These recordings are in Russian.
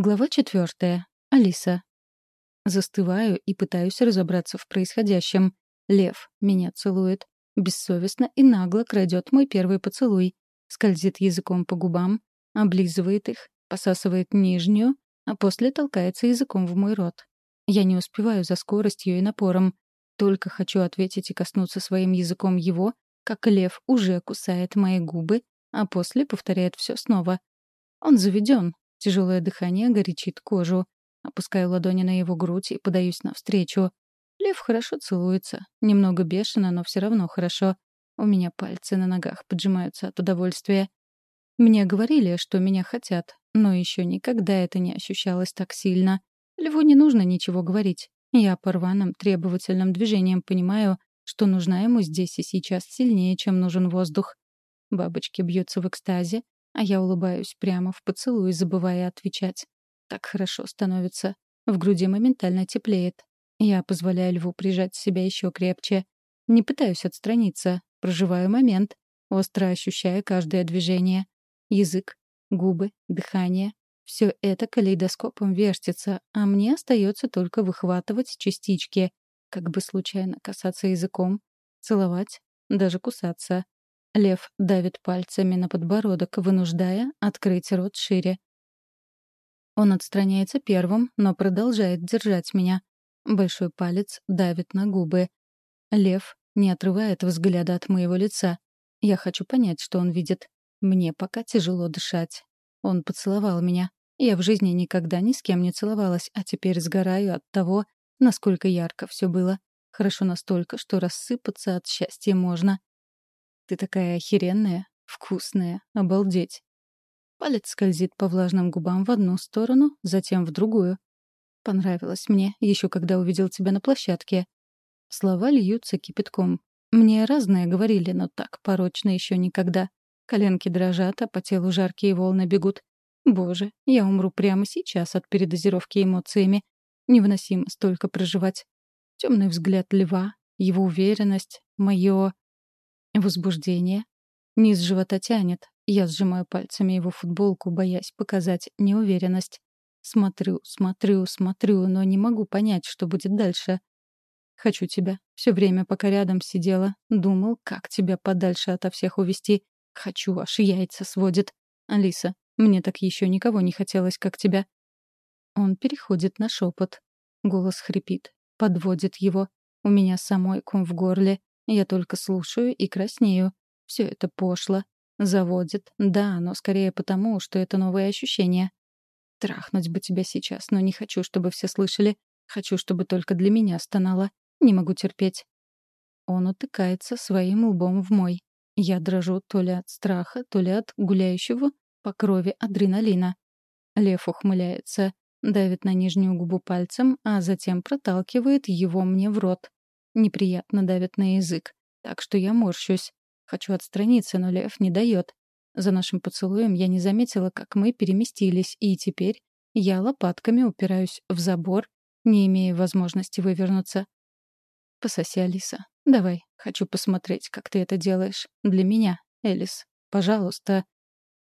Глава четвертая. Алиса. Застываю и пытаюсь разобраться в происходящем. Лев меня целует. Бессовестно и нагло крадет мой первый поцелуй. Скользит языком по губам, облизывает их, посасывает нижнюю, а после толкается языком в мой рот. Я не успеваю за скоростью и напором. Только хочу ответить и коснуться своим языком его, как лев уже кусает мои губы, а после повторяет все снова. Он заведен, Тяжелое дыхание горячит кожу. Опускаю ладони на его грудь и подаюсь навстречу. Лев хорошо целуется. Немного бешено, но все равно хорошо. У меня пальцы на ногах поджимаются от удовольствия. Мне говорили, что меня хотят, но еще никогда это не ощущалось так сильно. Льву не нужно ничего говорить. Я по рваным, требовательным движениям понимаю, что нужна ему здесь и сейчас сильнее, чем нужен воздух. Бабочки бьются в экстазе, а я улыбаюсь прямо в поцелуй, забывая отвечать. Так хорошо становится. В груди моментально теплеет. Я позволяю льву прижать себя еще крепче. Не пытаюсь отстраниться. Проживаю момент, остро ощущая каждое движение. Язык, губы, дыхание. Все это калейдоскопом вертится, а мне остается только выхватывать частички, как бы случайно касаться языком, целовать, даже кусаться. Лев давит пальцами на подбородок, вынуждая открыть рот шире. Он отстраняется первым, но продолжает держать меня. Большой палец давит на губы. Лев не отрывает взгляда от моего лица. Я хочу понять, что он видит. Мне пока тяжело дышать. Он поцеловал меня. Я в жизни никогда ни с кем не целовалась, а теперь сгораю от того, насколько ярко все было. Хорошо настолько, что рассыпаться от счастья можно. Ты такая охеренная, вкусная, обалдеть. Палец скользит по влажным губам в одну сторону, затем в другую. Понравилось мне, еще когда увидел тебя на площадке. Слова льются кипятком. Мне разное говорили, но так порочно еще никогда. Коленки дрожат, а по телу жаркие волны бегут. Боже, я умру прямо сейчас от передозировки эмоциями. Невыносимо столько проживать. Темный взгляд льва, его уверенность, мое Возбуждение. Низ живота тянет. Я сжимаю пальцами его футболку, боясь показать неуверенность. Смотрю, смотрю, смотрю, но не могу понять, что будет дальше. Хочу тебя. Все время, пока рядом сидела, думал, как тебя подальше ото всех увести. Хочу, аж яйца сводит. Алиса, мне так еще никого не хотелось, как тебя. Он переходит на шепот. Голос хрипит, подводит его. У меня самой ком в горле. Я только слушаю и краснею. Все это пошло. Заводит. Да, но скорее потому, что это новые ощущения. Трахнуть бы тебя сейчас, но не хочу, чтобы все слышали. Хочу, чтобы только для меня стонало. Не могу терпеть. Он утыкается своим лбом в мой. Я дрожу то ли от страха, то ли от гуляющего по крови адреналина. Лев ухмыляется, давит на нижнюю губу пальцем, а затем проталкивает его мне в рот неприятно давит на язык, так что я морщусь. Хочу отстраниться, но Лев не дает. За нашим поцелуем я не заметила, как мы переместились, и теперь я лопатками упираюсь в забор, не имея возможности вывернуться. «Пососи, Алиса. Давай. Хочу посмотреть, как ты это делаешь. Для меня, Элис. Пожалуйста».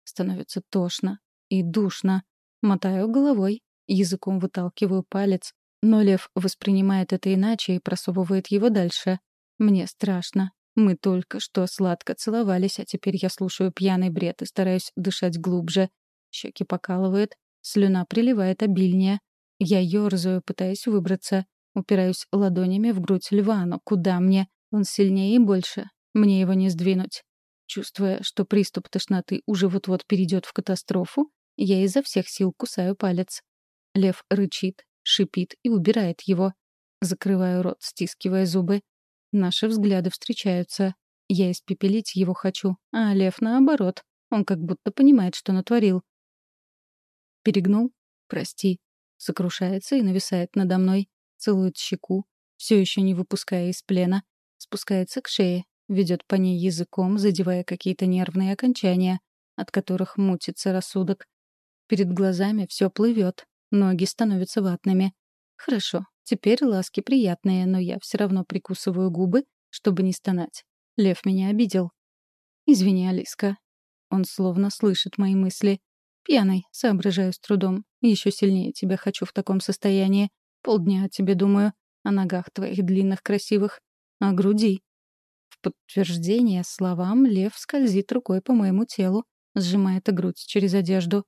Становится тошно и душно. Мотаю головой, языком выталкиваю палец, но лев воспринимает это иначе и просовывает его дальше. Мне страшно. Мы только что сладко целовались, а теперь я слушаю пьяный бред и стараюсь дышать глубже. Щеки покалывает, слюна приливает обильнее. Я ёрзаю, пытаясь выбраться. Упираюсь ладонями в грудь льва, но куда мне? Он сильнее и больше. Мне его не сдвинуть. Чувствуя, что приступ тошноты уже вот-вот перейдет в катастрофу, я изо всех сил кусаю палец. Лев рычит, шипит и убирает его. Закрываю рот, стискивая зубы. Наши взгляды встречаются. Я испепелить его хочу, а Лев наоборот. Он как будто понимает, что натворил. Перегнул? Прости. Сокрушается и нависает надо мной. Целует щеку, все еще не выпуская из плена. Спускается к шее, ведет по ней языком, задевая какие-то нервные окончания, от которых мутится рассудок. Перед глазами все плывет, Ноги становятся ватными. Хорошо, теперь ласки приятные, но я все равно прикусываю губы, чтобы не стонать. Лев меня обидел. «Извини, Алиска». Он словно слышит мои мысли. Пьяный, соображаю с трудом. Еще сильнее тебя хочу в таком состоянии. Полдня о тебе думаю. О ногах твоих длинных красивых. О груди. В подтверждение словам Лев скользит рукой по моему телу, сжимает грудь через одежду.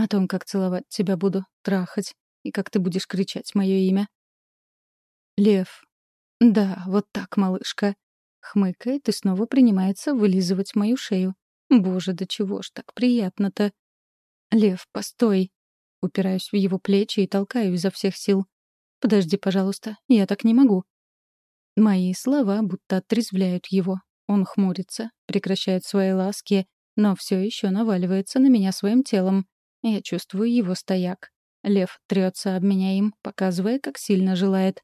О том, как целовать тебя буду, трахать, и как ты будешь кричать мое имя. Лев. Да, вот так, малышка. Хмыкает и снова принимается вылизывать мою шею. Боже, да чего ж так приятно-то. Лев, постой. Упираюсь в его плечи и толкаю изо всех сил. Подожди, пожалуйста, я так не могу. Мои слова будто отрезвляют его. Он хмурится, прекращает свои ласки, но все еще наваливается на меня своим телом. Я чувствую его стояк. Лев трется об меня им, показывая, как сильно желает.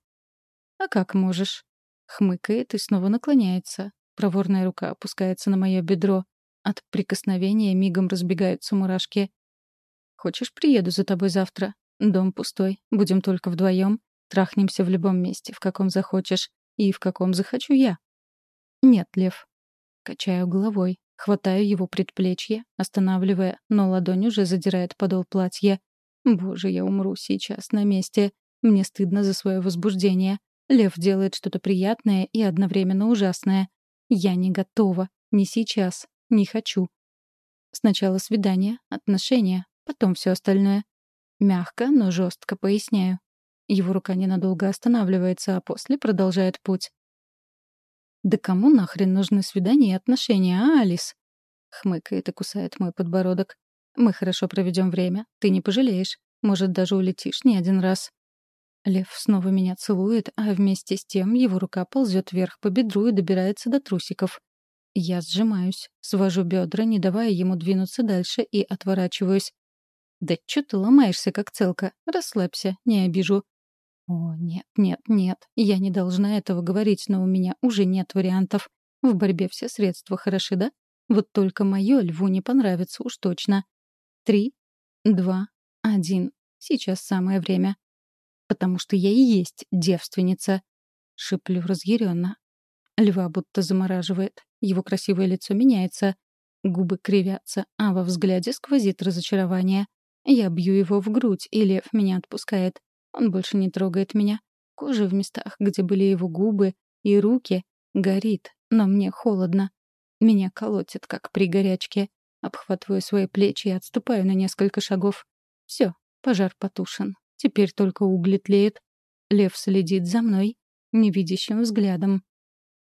«А как можешь?» Хмыкает и снова наклоняется. Проворная рука опускается на мое бедро. От прикосновения мигом разбегаются мурашки. «Хочешь, приеду за тобой завтра? Дом пустой. Будем только вдвоем. Трахнемся в любом месте, в каком захочешь. И в каком захочу я». «Нет, Лев». Качаю головой. Хватаю его предплечье, останавливая, но ладонь уже задирает подол платья. Боже, я умру сейчас на месте. Мне стыдно за свое возбуждение. Лев делает что-то приятное и одновременно ужасное. Я не готова. Не сейчас. Не хочу. Сначала свидание, отношения, потом все остальное. Мягко, но жестко поясняю. Его рука ненадолго останавливается, а после продолжает путь. «Да кому нахрен нужны свидания и отношения, а, Алис?» Хмыкает и кусает мой подбородок. «Мы хорошо проведем время. Ты не пожалеешь. Может, даже улетишь не один раз». Лев снова меня целует, а вместе с тем его рука ползет вверх по бедру и добирается до трусиков. Я сжимаюсь, свожу бедра, не давая ему двинуться дальше, и отворачиваюсь. «Да чё ты ломаешься, как целка? Расслабься, не обижу». «О, нет, нет, нет, я не должна этого говорить, но у меня уже нет вариантов. В борьбе все средства хороши, да? Вот только мое льву не понравится уж точно. Три, два, один. Сейчас самое время потому что я и есть девственница. Шиплю разъяренно. Льва будто замораживает. Его красивое лицо меняется. Губы кривятся, а во взгляде сквозит разочарование. Я бью его в грудь, и лев меня отпускает. Он больше не трогает меня. Кожа в местах, где были его губы и руки, горит, но мне холодно. Меня колотит, как при горячке. Обхватываю свои плечи и отступаю на несколько шагов. Все, пожар потушен. Теперь только угли тлеют. Лев следит за мной невидящим взглядом.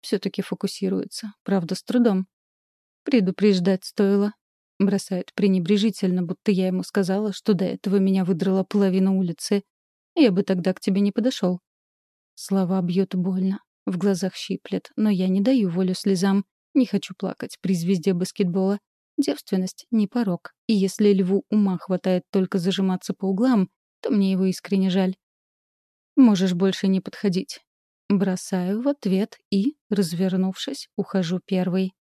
Все-таки фокусируется, правда, с трудом. Предупреждать стоило. Бросает пренебрежительно, будто я ему сказала, что до этого меня выдрала половина улицы. Я бы тогда к тебе не подошел. Слова бьют больно, в глазах щиплет, но я не даю волю слезам. Не хочу плакать при звезде баскетбола. Девственность — не порог. И если льву ума хватает только зажиматься по углам, то мне его искренне жаль. Можешь больше не подходить. Бросаю в ответ и, развернувшись, ухожу первой.